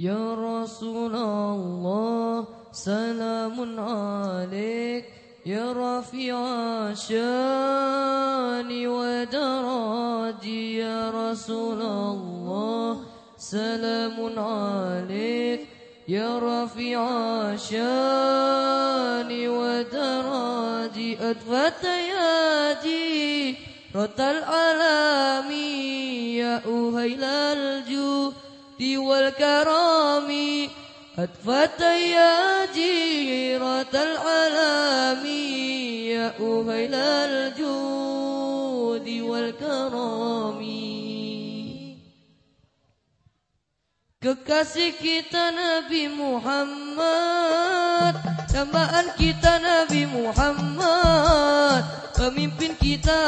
يا رسول الله سلام عليك. يا رفيع شاني ودرجي يا رسول الله سلام عليك. يا رفيع شاني ودرجي أدفت يدي رد العالمين يا أهيل الجود الجود والكرام أدفت يا جيرة العلام يا أهيل الجود والكرام. Kekasih kita Nabi Muhammad Dambaan kita Nabi Muhammad. Pemimpin kita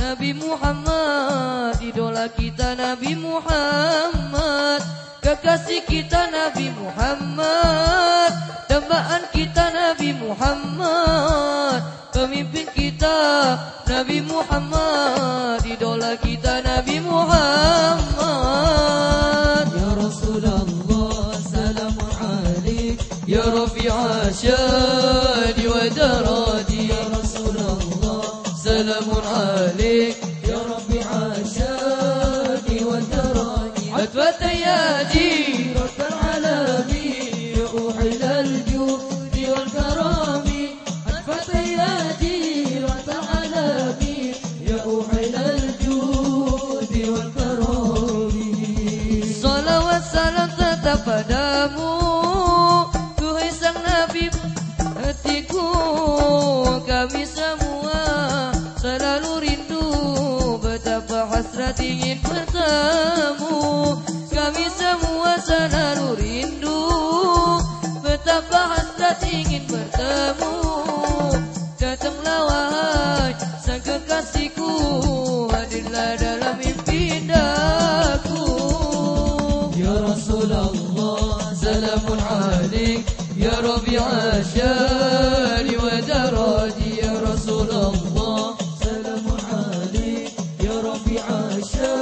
Nabi Muhammad. Idola kita Nabi Muhammad. Kekasih kita Nabi Muhammad. ربي عاشاني وجرادي يا رسول الله. سلام عليك يا ربي عاشاني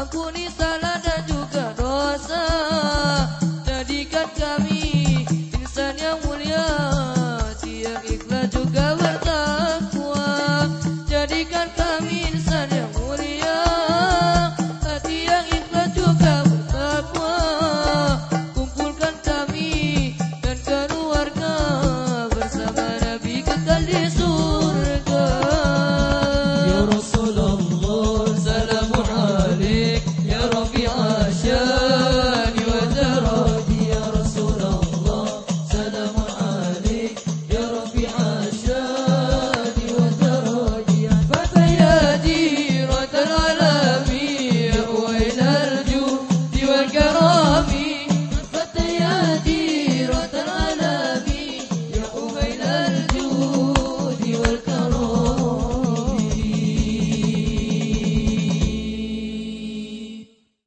Ampuni